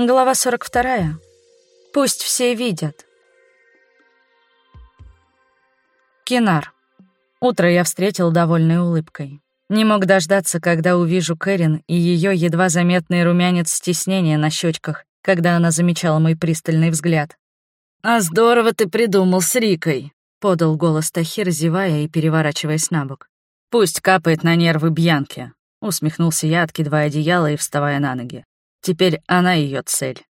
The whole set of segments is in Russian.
Глава 42. Пусть все видят. Кинар. Утро я встретил довольной улыбкой. Не мог дождаться, когда увижу Кэрин и ее едва заметный румянец стеснения на щечках, когда она замечала мой пристальный взгляд. «А здорово ты придумал с Рикой», — подал голос Тахир, зевая и переворачиваясь на бок. «Пусть капает на нервы Бьянки», — усмехнулся я, откидывая одеяло и вставая на ноги. Теперь она ее цель.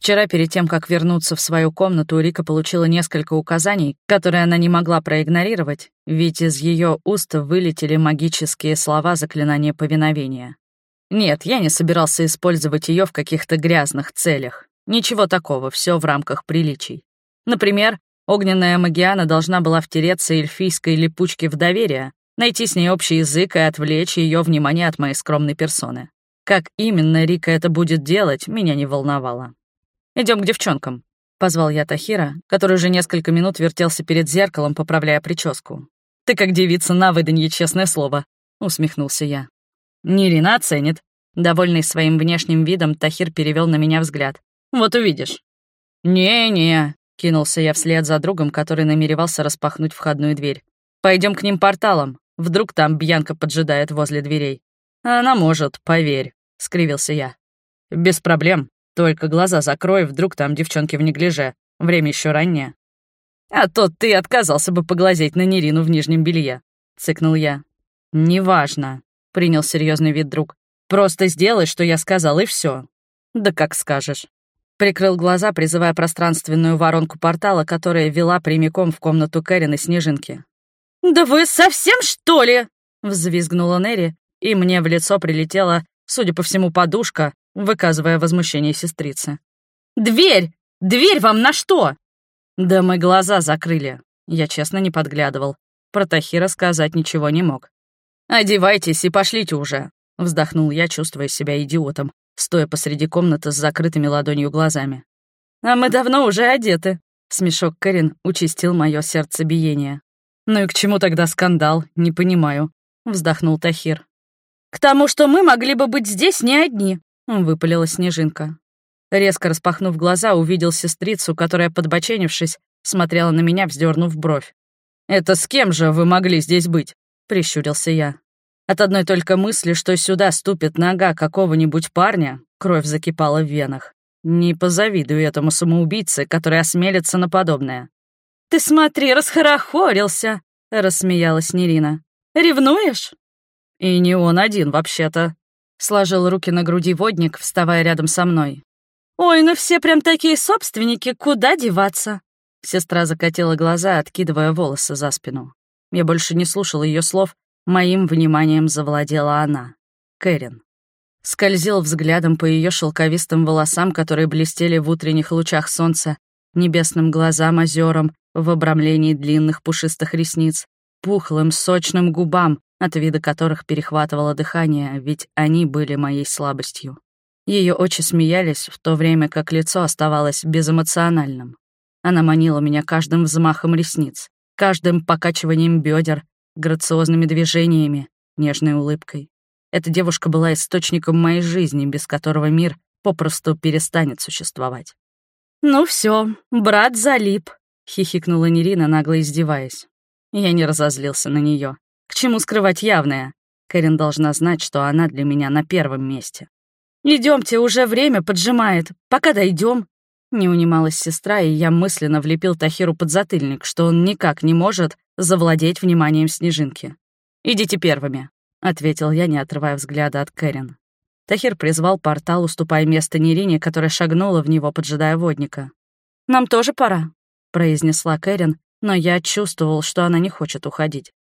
Вчера, перед тем, как вернуться в свою комнату, Рика получила несколько указаний, которые она не могла проигнорировать, ведь из ее уст вылетели магические слова заклинания повиновения. Нет, я не собирался использовать ее в каких-то грязных целях. Ничего такого, все в рамках приличий. Например, огненная магиана должна была втереться эльфийской липучке в доверие, найти с ней общий язык и отвлечь ее внимание от моей скромной персоны. Как именно Рика это будет делать, меня не волновало. Идем к девчонкам», — позвал я Тахира, который уже несколько минут вертелся перед зеркалом, поправляя прическу. «Ты как девица на выданье, честное слово», — усмехнулся я. «Нирина оценит». Довольный своим внешним видом, Тахир перевел на меня взгляд. «Вот увидишь». «Не-не», — кинулся я вслед за другом, который намеревался распахнуть входную дверь. Пойдем к ним порталом. Вдруг там Бьянка поджидает возле дверей. Она может, поверь. — скривился я. «Без проблем. Только глаза закрой, вдруг там девчонки в неглиже. Время еще раннее». «А то ты отказался бы поглазеть на Нерину в нижнем белье», — цыкнул я. «Неважно», — принял серьезный вид друг. «Просто сделай, что я сказал, и все. «Да как скажешь». Прикрыл глаза, призывая пространственную воронку портала, которая вела прямиком в комнату Кэрин и Снежинки. «Да вы совсем, что ли?» — взвизгнула Нерри, и мне в лицо прилетела Судя по всему, подушка, выказывая возмущение сестрицы. «Дверь! Дверь вам на что?» «Да мы глаза закрыли». Я честно не подглядывал. Про Тахира сказать ничего не мог. «Одевайтесь и пошлите уже», — вздохнул я, чувствуя себя идиотом, стоя посреди комнаты с закрытыми ладонью глазами. «А мы давно уже одеты», — смешок Кэрин участил мое сердцебиение. «Ну и к чему тогда скандал? Не понимаю», — вздохнул Тахир. «К тому, что мы могли бы быть здесь не одни», — выпалила Снежинка. Резко распахнув глаза, увидел сестрицу, которая, подбоченившись, смотрела на меня, вздернув бровь. «Это с кем же вы могли здесь быть?» — прищурился я. От одной только мысли, что сюда ступит нога какого-нибудь парня, кровь закипала в венах. Не позавидую этому самоубийце, который осмелится на подобное. «Ты смотри, расхорохорился!» — рассмеялась Нерина. «Ревнуешь?» «И не он один, вообще-то», — сложил руки на груди водник, вставая рядом со мной. «Ой, ну все прям такие собственники, куда деваться?» Сестра закатила глаза, откидывая волосы за спину. Я больше не слушал ее слов, моим вниманием завладела она, Кэрин. Скользил взглядом по ее шелковистым волосам, которые блестели в утренних лучах солнца, небесным глазам озерам в обрамлении длинных пушистых ресниц, пухлым, сочным губам, от вида которых перехватывало дыхание, ведь они были моей слабостью. Ее очи смеялись, в то время как лицо оставалось безэмоциональным. Она манила меня каждым взмахом ресниц, каждым покачиванием бедер, грациозными движениями, нежной улыбкой. Эта девушка была источником моей жизни, без которого мир попросту перестанет существовать. «Ну все, брат залип», — хихикнула Нерина, нагло издеваясь. Я не разозлился на нее. К чему скрывать явное? Кэрин должна знать, что она для меня на первом месте. Идемте, уже время поджимает. Пока дойдем. Не унималась сестра, и я мысленно влепил Тахиру под затыльник, что он никак не может завладеть вниманием Снежинки. «Идите первыми», — ответил я, не отрывая взгляда от Кэрин. Тахир призвал портал, уступая место Нерине, которая шагнула в него, поджидая водника. «Нам тоже пора», — произнесла Кэрин, но я чувствовал, что она не хочет уходить.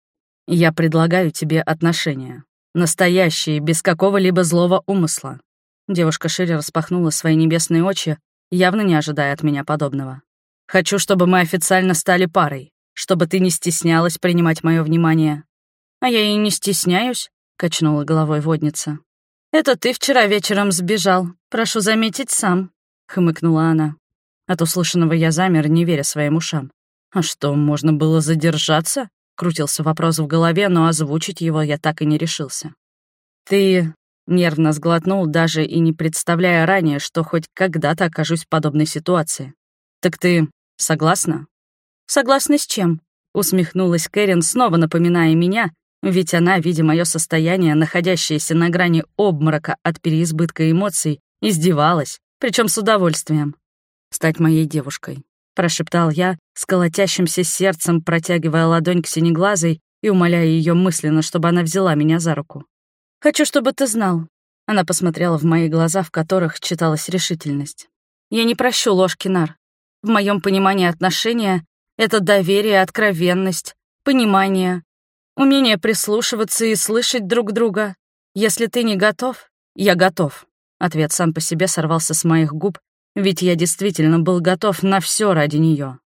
Я предлагаю тебе отношения. Настоящие, без какого-либо злого умысла». Девушка шире распахнула свои небесные очи, явно не ожидая от меня подобного. «Хочу, чтобы мы официально стали парой, чтобы ты не стеснялась принимать мое внимание». «А я и не стесняюсь», — качнула головой водница. «Это ты вчера вечером сбежал, прошу заметить сам», — хмыкнула она. От услышанного я замер, не веря своим ушам. «А что, можно было задержаться?» Крутился вопрос в голове, но озвучить его я так и не решился. «Ты Нервно сглотнул, даже и не представляя ранее, что хоть когда-то окажусь в подобной ситуации. «Так ты согласна?» «Согласна с чем?» — усмехнулась Кэрин, снова напоминая меня, ведь она, видя мое состояние, находящееся на грани обморока от переизбытка эмоций, издевалась, причем с удовольствием. «Стать моей девушкой», — прошептал я, с сердцем протягивая ладонь к синеглазой и умоляя ее мысленно, чтобы она взяла меня за руку. «Хочу, чтобы ты знал». Она посмотрела в мои глаза, в которых читалась решительность. «Я не прощу ложь, Кинар. В моем понимании отношения — это доверие, откровенность, понимание, умение прислушиваться и слышать друг друга. Если ты не готов, я готов». Ответ сам по себе сорвался с моих губ, ведь я действительно был готов на все ради нее.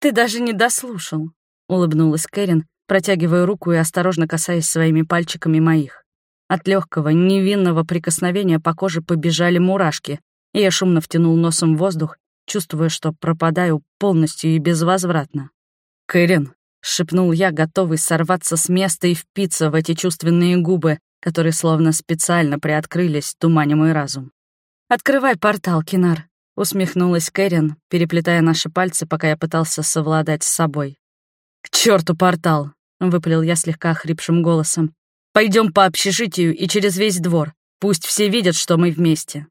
«Ты даже не дослушал», — улыбнулась Кэрин, протягивая руку и осторожно касаясь своими пальчиками моих. От легкого, невинного прикосновения по коже побежали мурашки, и я шумно втянул носом воздух, чувствуя, что пропадаю полностью и безвозвратно. «Кэрин», — шепнул я, готовый сорваться с места и впиться в эти чувственные губы, которые словно специально приоткрылись, туманя мой разум. «Открывай портал, Кинар», — усмехнулась Кэрин, переплетая наши пальцы, пока я пытался совладать с собой. «К черту портал!» — выпалил я слегка хрипшим голосом. Пойдем по общежитию и через весь двор. Пусть все видят, что мы вместе».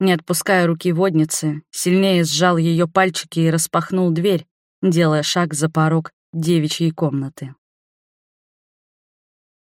Не отпуская руки водницы, сильнее сжал ее пальчики и распахнул дверь, делая шаг за порог девичьей комнаты.